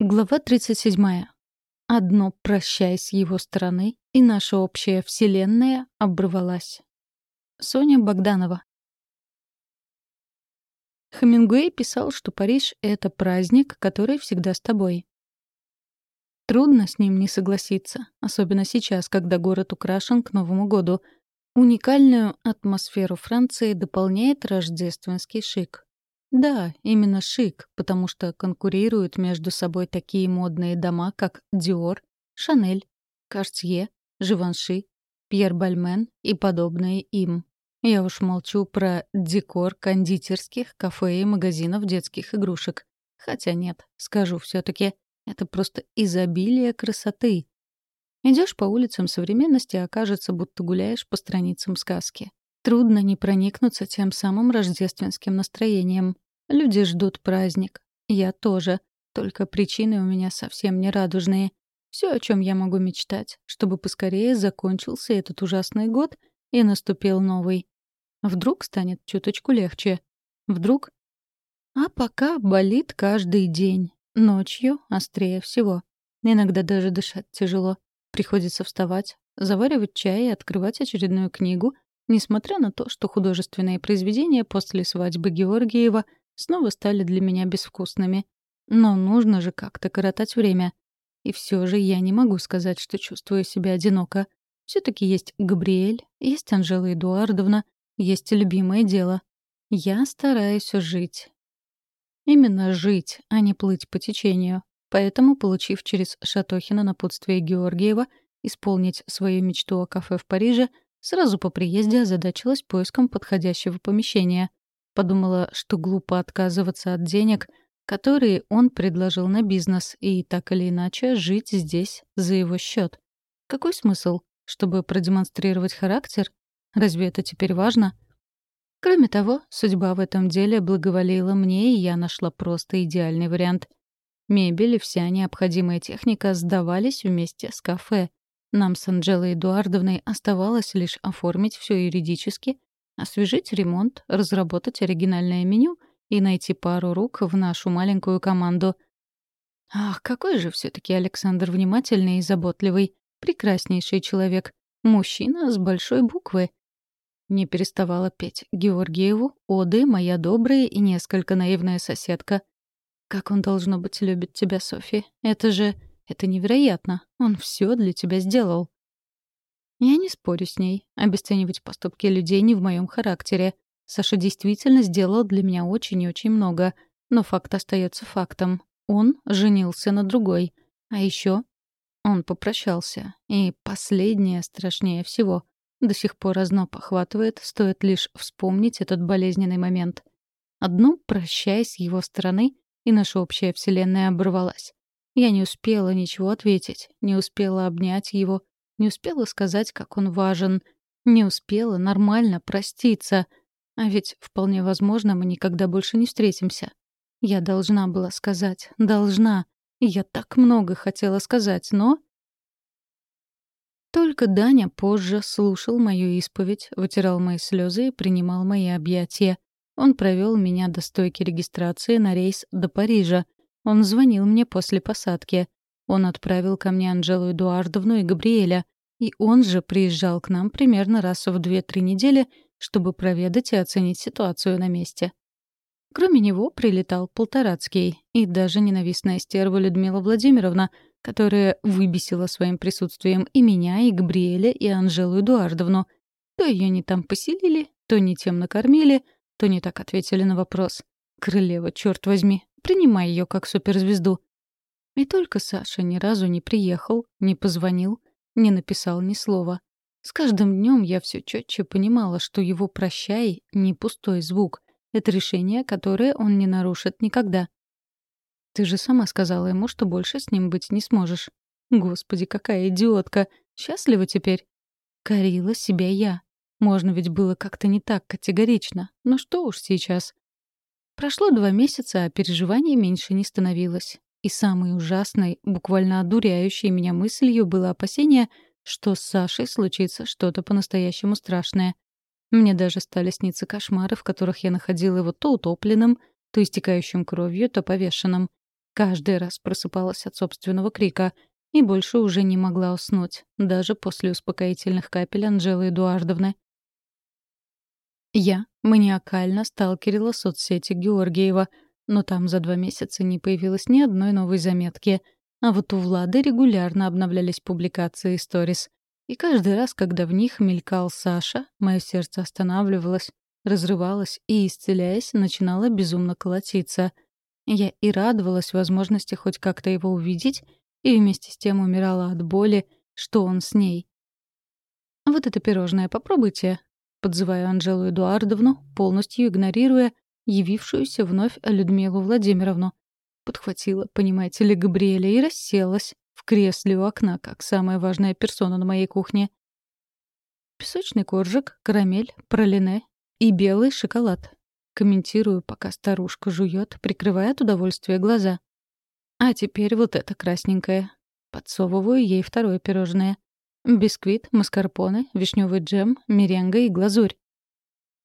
Глава 37. Одно «прощай» с его стороны, и наша общая вселенная оборвалась. Соня Богданова. Хемингуэй писал, что Париж — это праздник, который всегда с тобой. Трудно с ним не согласиться, особенно сейчас, когда город украшен к Новому году. Уникальную атмосферу Франции дополняет рождественский шик. Да, именно шик, потому что конкурируют между собой такие модные дома, как Dior, Chanel, Cartier, Givenchy, Пьер Бальмен и подобные им. Я уж молчу про декор кондитерских, кафе и магазинов детских игрушек. Хотя нет, скажу все таки это просто изобилие красоты. Идешь по улицам современности, а кажется, будто гуляешь по страницам сказки. Трудно не проникнуться тем самым рождественским настроением. Люди ждут праздник. Я тоже. Только причины у меня совсем не радужные. Все, о чем я могу мечтать, чтобы поскорее закончился этот ужасный год и наступил новый. Вдруг станет чуточку легче. Вдруг... А пока болит каждый день. Ночью острее всего. Иногда даже дышать тяжело. Приходится вставать, заваривать чай и открывать очередную книгу — Несмотря на то, что художественные произведения после свадьбы Георгиева снова стали для меня безвкусными. Но нужно же как-то коротать время. И все же я не могу сказать, что чувствую себя одиноко. все таки есть Габриэль, есть Анжела Эдуардовна, есть любимое дело. Я стараюсь жить. Именно жить, а не плыть по течению. Поэтому, получив через Шатохина напутствие Георгиева исполнить свою мечту о кафе в Париже, Сразу по приезде озадачилась поиском подходящего помещения. Подумала, что глупо отказываться от денег, которые он предложил на бизнес, и так или иначе жить здесь за его счет. Какой смысл? Чтобы продемонстрировать характер? Разве это теперь важно? Кроме того, судьба в этом деле благоволила мне, и я нашла просто идеальный вариант. Мебель и вся необходимая техника сдавались вместе с кафе. Нам с Анжелой Эдуардовной оставалось лишь оформить все юридически, освежить ремонт, разработать оригинальное меню и найти пару рук в нашу маленькую команду. Ах, какой же все таки Александр внимательный и заботливый, прекраснейший человек, мужчина с большой буквы. Не переставала петь Георгиеву, оды, моя добрая и несколько наивная соседка. Как он, должно быть, любит тебя, Софи. Это же... Это невероятно. Он все для тебя сделал. Я не спорю с ней. Обесценивать поступки людей не в моем характере. Саша действительно сделал для меня очень и очень много. Но факт остается фактом. Он женился на другой. А еще он попрощался. И последнее страшнее всего. До сих пор разно похватывает, стоит лишь вспомнить этот болезненный момент. Одно «прощай» с его стороны, и наша общая вселенная оборвалась. Я не успела ничего ответить, не успела обнять его, не успела сказать, как он важен, не успела нормально проститься. А ведь вполне возможно, мы никогда больше не встретимся. Я должна была сказать, должна. Я так много хотела сказать, но... Только Даня позже слушал мою исповедь, вытирал мои слезы и принимал мои объятия. Он провел меня до стойки регистрации на рейс до Парижа — он звонил мне после посадки. Он отправил ко мне Анжелу Эдуардовну и Габриэля. И он же приезжал к нам примерно раз в 2-3 недели, чтобы проведать и оценить ситуацию на месте. Кроме него прилетал Полторацкий и даже ненавистная стерва Людмила Владимировна, которая выбесила своим присутствием и меня, и Габриэля, и Анжелу Эдуардовну. То ее не там поселили, то не тем накормили, то не так ответили на вопрос. Крылева, черт возьми, принимай ее как суперзвезду. И только Саша ни разу не приехал, не позвонил, не написал ни слова. С каждым днем я все четче понимала, что его «прощай» — не пустой звук. Это решение, которое он не нарушит никогда. Ты же сама сказала ему, что больше с ним быть не сможешь. Господи, какая идиотка! Счастлива теперь? Корила себя я. Можно ведь было как-то не так категорично. Но что уж сейчас. Прошло два месяца, а переживаний меньше не становилось. И самой ужасной, буквально одуряющей меня мыслью было опасение, что с Сашей случится что-то по-настоящему страшное. Мне даже стали сниться кошмары, в которых я находила его то утопленным, то истекающим кровью, то повешенным. Каждый раз просыпалась от собственного крика и больше уже не могла уснуть, даже после успокоительных капель Анжелы Эдуардовны. Я маниакально сталкерила соцсети Георгиева, но там за два месяца не появилось ни одной новой заметки. А вот у Влады регулярно обновлялись публикации и сторис. И каждый раз, когда в них мелькал Саша, мое сердце останавливалось, разрывалось и, исцеляясь, начинало безумно колотиться. Я и радовалась возможности хоть как-то его увидеть, и вместе с тем умирала от боли, что он с ней. «Вот это пирожное попробуйте», — подзываю Анжелу Эдуардовну, полностью игнорируя явившуюся вновь Людмилу Владимировну. Подхватила, понимаете ли, Габриэля и расселась в кресле у окна, как самая важная персона на моей кухне. Песочный коржик, карамель, пролине и белый шоколад. Комментирую, пока старушка жует, прикрывая от удовольствия глаза. А теперь вот это красненькое. Подсовываю ей второе пирожное. Бисквит, маскарпоне, вишневый джем, меренга и глазурь.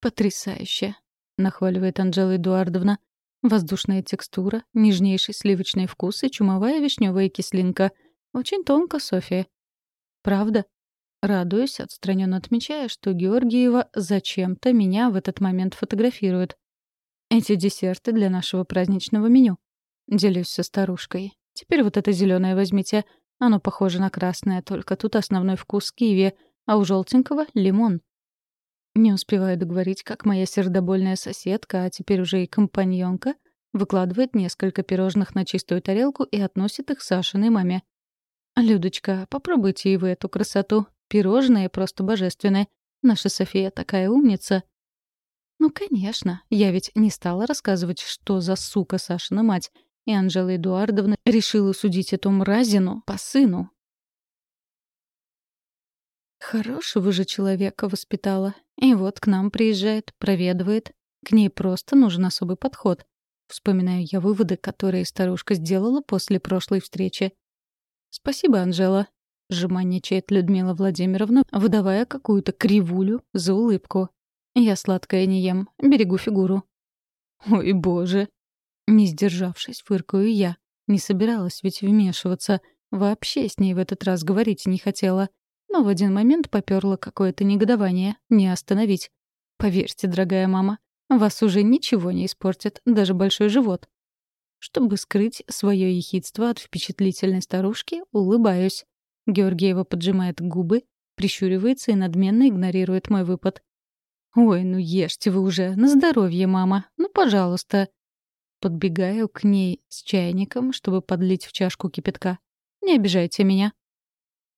«Потрясающе!» — нахваливает Анжела Эдуардовна. «Воздушная текстура, нежнейший сливочный вкус и чумовая вишневая кислинка. Очень тонко, София». «Правда?» Радуюсь, отстраненно отмечая, что Георгиева зачем-то меня в этот момент фотографирует. Эти десерты для нашего праздничного меню. Делюсь со старушкой. Теперь вот это зеленое возьмите. Оно похоже на красное, только тут основной вкус киви, а у желтенького — лимон. Не успеваю договорить, как моя сердобольная соседка, а теперь уже и компаньонка, выкладывает несколько пирожных на чистую тарелку и относит их Сашиной маме. «Людочка, попробуйте и вы эту красоту. Пирожные просто божественные. Наша София такая умница». Ну, конечно, я ведь не стала рассказывать, что за сука Сашина мать, и Анжела Эдуардовна решила судить эту мразину по сыну. Хорошего же человека воспитала. И вот к нам приезжает, проведывает. К ней просто нужен особый подход. Вспоминаю я выводы, которые старушка сделала после прошлой встречи. «Спасибо, Анжела», — жеманничает Людмила Владимировна, выдавая какую-то кривулю за улыбку. «Я сладкое не ем, берегу фигуру». «Ой, боже!» Не сдержавшись, фыркаю я. Не собиралась ведь вмешиваться. Вообще с ней в этот раз говорить не хотела. Но в один момент попёрло какое-то негодование. Не остановить. Поверьте, дорогая мама, вас уже ничего не испортит, даже большой живот. Чтобы скрыть свое ехидство от впечатлительной старушки, улыбаюсь. Георгиева поджимает губы, прищуривается и надменно игнорирует мой выпад. «Ой, ну ешьте вы уже, на здоровье, мама, ну, пожалуйста». Подбегаю к ней с чайником, чтобы подлить в чашку кипятка. «Не обижайте меня».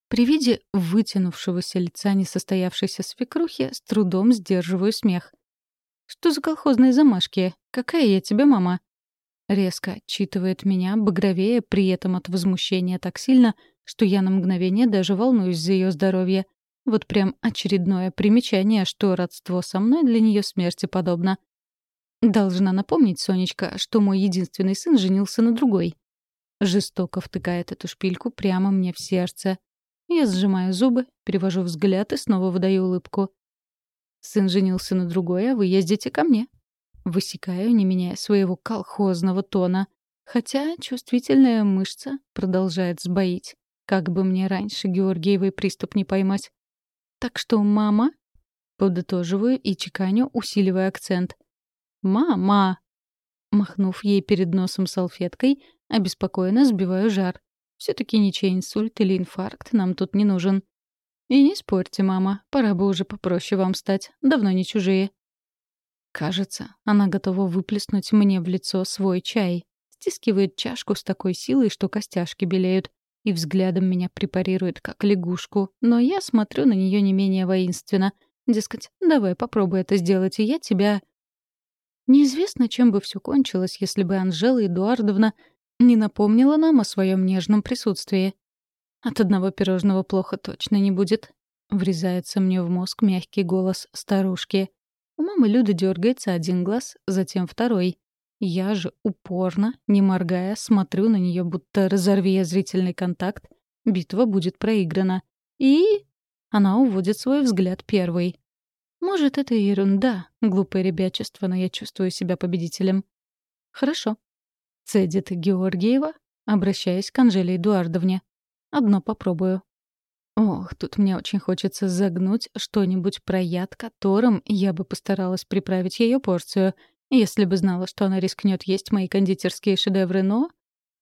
При виде вытянувшегося лица несостоявшейся свекрухи с трудом сдерживаю смех. «Что за колхозные замашки? Какая я тебе мама?» Резко отчитывает меня, багровее при этом от возмущения так сильно, что я на мгновение даже волнуюсь за ее здоровье. Вот прям очередное примечание, что родство со мной для нее смерти подобно. Должна напомнить, Сонечка, что мой единственный сын женился на другой. Жестоко втыкает эту шпильку прямо мне в сердце. Я сжимаю зубы, перевожу взгляд и снова выдаю улыбку. Сын женился на другой, а вы ездите ко мне. Высекаю, не меняя своего колхозного тона. Хотя чувствительная мышца продолжает сбоить. Как бы мне раньше Георгиевый приступ не поймать. Так что мама... Подытоживаю и чеканю, усиливая акцент. «Мама!» Махнув ей перед носом салфеткой, обеспокоенно сбиваю жар. все таки ничей инсульт или инфаркт нам тут не нужен. И не спорьте, мама, пора бы уже попроще вам стать, давно не чужие. Кажется, она готова выплеснуть мне в лицо свой чай. Стискивает чашку с такой силой, что костяшки белеют и взглядом меня препарирует как лягушку, но я смотрю на нее не менее воинственно. Дескать, давай попробуй это сделать, и я тебя... Неизвестно, чем бы все кончилось, если бы Анжела Эдуардовна не напомнила нам о своем нежном присутствии. От одного пирожного плохо точно не будет. Врезается мне в мозг мягкий голос старушки. У мамы Люды дергается один глаз, затем второй. Я же упорно, не моргая, смотрю на нее, будто разорви я зрительный контакт, битва будет проиграна. И она уводит свой взгляд первой. Может, это ерунда, глупое ребячество, но я чувствую себя победителем. Хорошо. — цедит Георгиева, обращаясь к Анжеле Эдуардовне. «Одно попробую». Ох, тут мне очень хочется загнуть что-нибудь про яд, которым я бы постаралась приправить ее порцию, если бы знала, что она рискнет есть мои кондитерские шедевры, но...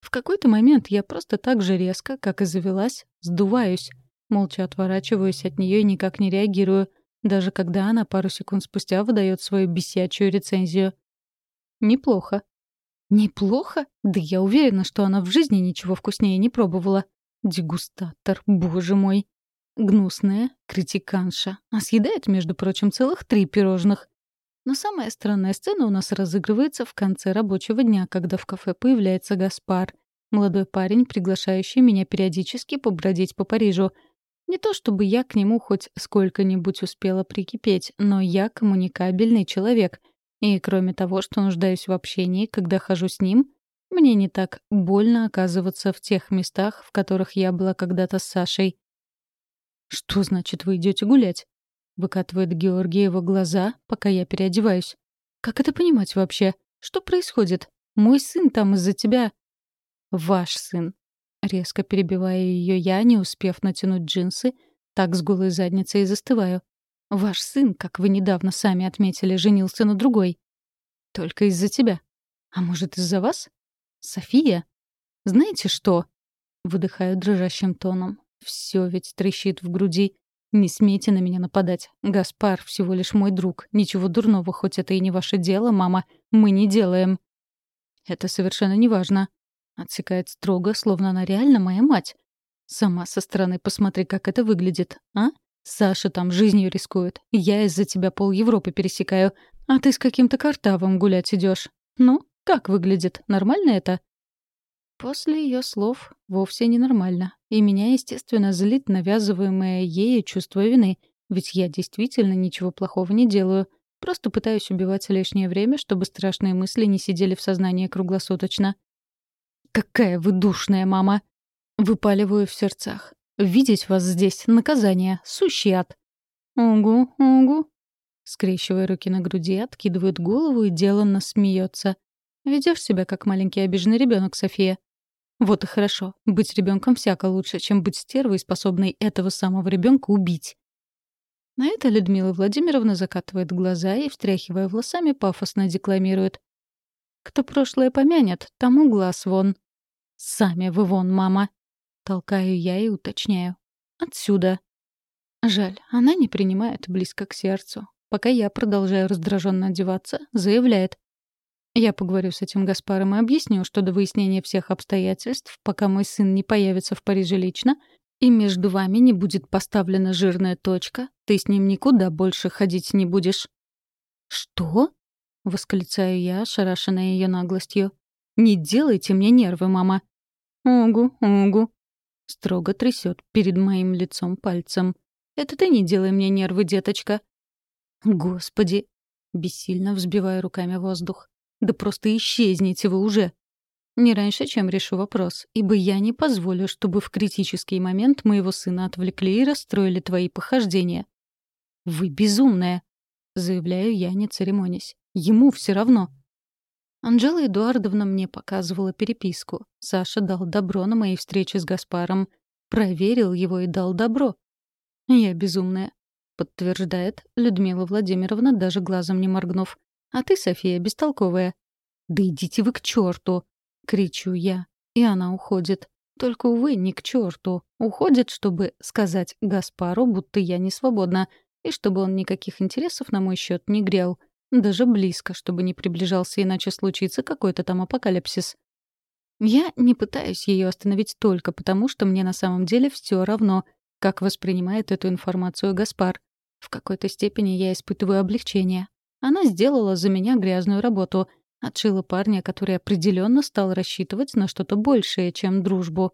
В какой-то момент я просто так же резко, как и завелась, сдуваюсь. Молча отворачиваюсь от нее и никак не реагирую, даже когда она пару секунд спустя выдает свою бесячую рецензию. Неплохо. Неплохо? Да я уверена, что она в жизни ничего вкуснее не пробовала. Дегустатор, боже мой. Гнусная критиканша. А съедает, между прочим, целых три пирожных. Но самая странная сцена у нас разыгрывается в конце рабочего дня, когда в кафе появляется Гаспар. Молодой парень, приглашающий меня периодически побродить по Парижу. Не то чтобы я к нему хоть сколько-нибудь успела прикипеть, но я коммуникабельный человек. И кроме того, что нуждаюсь в общении, когда хожу с ним, мне не так больно оказываться в тех местах, в которых я была когда-то с Сашей. «Что значит, вы идете гулять?» — выкатывает Георгиева глаза, пока я переодеваюсь. «Как это понимать вообще? Что происходит? Мой сын там из-за тебя...» «Ваш сын». Резко перебиваю ее я, не успев натянуть джинсы, так с голой задницей и застываю. «Ваш сын, как вы недавно сами отметили, женился на другой. Только из-за тебя. А может, из-за вас?» «София? Знаете что?» Выдыхаю дрожащим тоном. Все ведь трещит в груди. Не смейте на меня нападать. Гаспар всего лишь мой друг. Ничего дурного, хоть это и не ваше дело, мама. Мы не делаем. Это совершенно неважно. Отсекает строго, словно она реально моя мать. Сама со стороны посмотри, как это выглядит, а? Саша там жизнью рискует. Я из-за тебя пол Европы пересекаю, а ты с каким-то картавым гулять идешь. Ну, как выглядит? Нормально это?» После ее слов вовсе ненормально. И меня, естественно, злит навязываемое ею чувство вины. Ведь я действительно ничего плохого не делаю. Просто пытаюсь убивать лишнее время, чтобы страшные мысли не сидели в сознании круглосуточно. «Какая вы душная, мама!» Выпаливаю в сердцах. «Видеть вас здесь — наказание, сущий ад!» «Угу, угу!» Скрещивая руки на груди, откидывает голову и деланно смеется. Ведешь себя как маленький обиженный ребенок, София. Вот и хорошо. Быть ребенком всяко лучше, чем быть стервой, способной этого самого ребенка убить. На это Людмила Владимировна закатывает глаза и, встряхивая волосами, пафосно декламирует. «Кто прошлое помянет, тому глаз вон». «Сами вы вон, мама!» Толкаю я и уточняю. «Отсюда». Жаль, она не принимает близко к сердцу. Пока я продолжаю раздраженно одеваться, заявляет. Я поговорю с этим Гаспаром и объясню, что до выяснения всех обстоятельств, пока мой сын не появится в Париже лично, и между вами не будет поставлена жирная точка, ты с ним никуда больше ходить не будешь». «Что?» — восклицаю я, ошарашенная ее наглостью. «Не делайте мне нервы, мама». «Угу, угу», — строго трясет перед моим лицом пальцем. «Это ты не делай мне нервы, деточка». «Господи!» — бессильно взбивая руками воздух. Да просто исчезните вы уже. Не раньше, чем решу вопрос, ибо я не позволю, чтобы в критический момент моего сына отвлекли и расстроили твои похождения. «Вы безумная!» — заявляю я, не церемонясь. «Ему все равно!» Анжела Эдуардовна мне показывала переписку. Саша дал добро на моей встрече с Гаспаром. Проверил его и дал добро. «Я безумная», — подтверждает Людмила Владимировна, даже глазом не моргнув. А ты, София, бестолковая. «Да идите вы к черту! кричу я. И она уходит. Только, увы, не к черту. Уходит, чтобы сказать Гаспару, будто я не свободна, и чтобы он никаких интересов на мой счет не грел. Даже близко, чтобы не приближался, иначе случится какой-то там апокалипсис. Я не пытаюсь ее остановить только потому, что мне на самом деле все равно, как воспринимает эту информацию Гаспар. В какой-то степени я испытываю облегчение. Она сделала за меня грязную работу, отшила парня, который определенно стал рассчитывать на что-то большее, чем дружбу.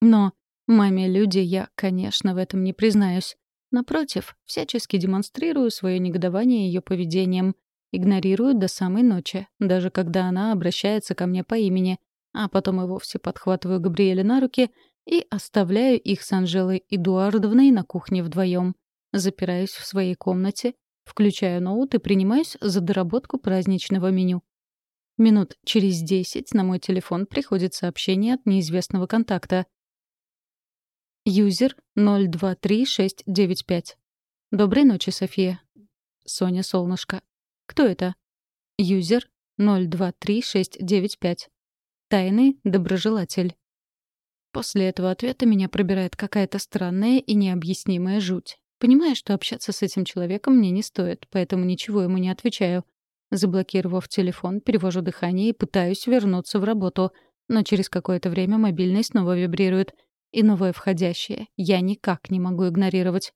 Но маме люди я, конечно, в этом не признаюсь. Напротив, всячески демонстрирую свое негодование ее поведением. Игнорирую до самой ночи, даже когда она обращается ко мне по имени, а потом и вовсе подхватываю Габриэля на руки и оставляю их с Анжелой Эдуардовной на кухне вдвоем. Запираюсь в своей комнате Включаю ноут и принимаюсь за доработку праздничного меню. Минут через десять на мой телефон приходит сообщение от неизвестного контакта. Юзер 023695. Доброй ночи, София. Соня Солнышко. Кто это? Юзер 023695. Тайный доброжелатель. После этого ответа меня пробирает какая-то странная и необъяснимая жуть. Понимаю, что общаться с этим человеком мне не стоит, поэтому ничего ему не отвечаю. Заблокировав телефон, перевожу дыхание и пытаюсь вернуться в работу. Но через какое-то время мобильный снова вибрирует. И новое входящее я никак не могу игнорировать.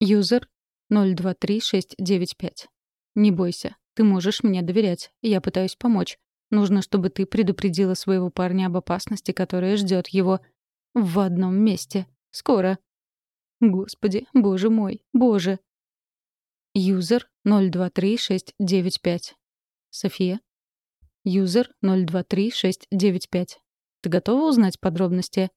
Юзер 023695. Не бойся, ты можешь мне доверять. Я пытаюсь помочь. Нужно, чтобы ты предупредила своего парня об опасности, которая ждет его. В одном месте. Скоро. Господи, боже мой, боже. Юзер 023695. София. Юзер 023695. Ты готова узнать подробности?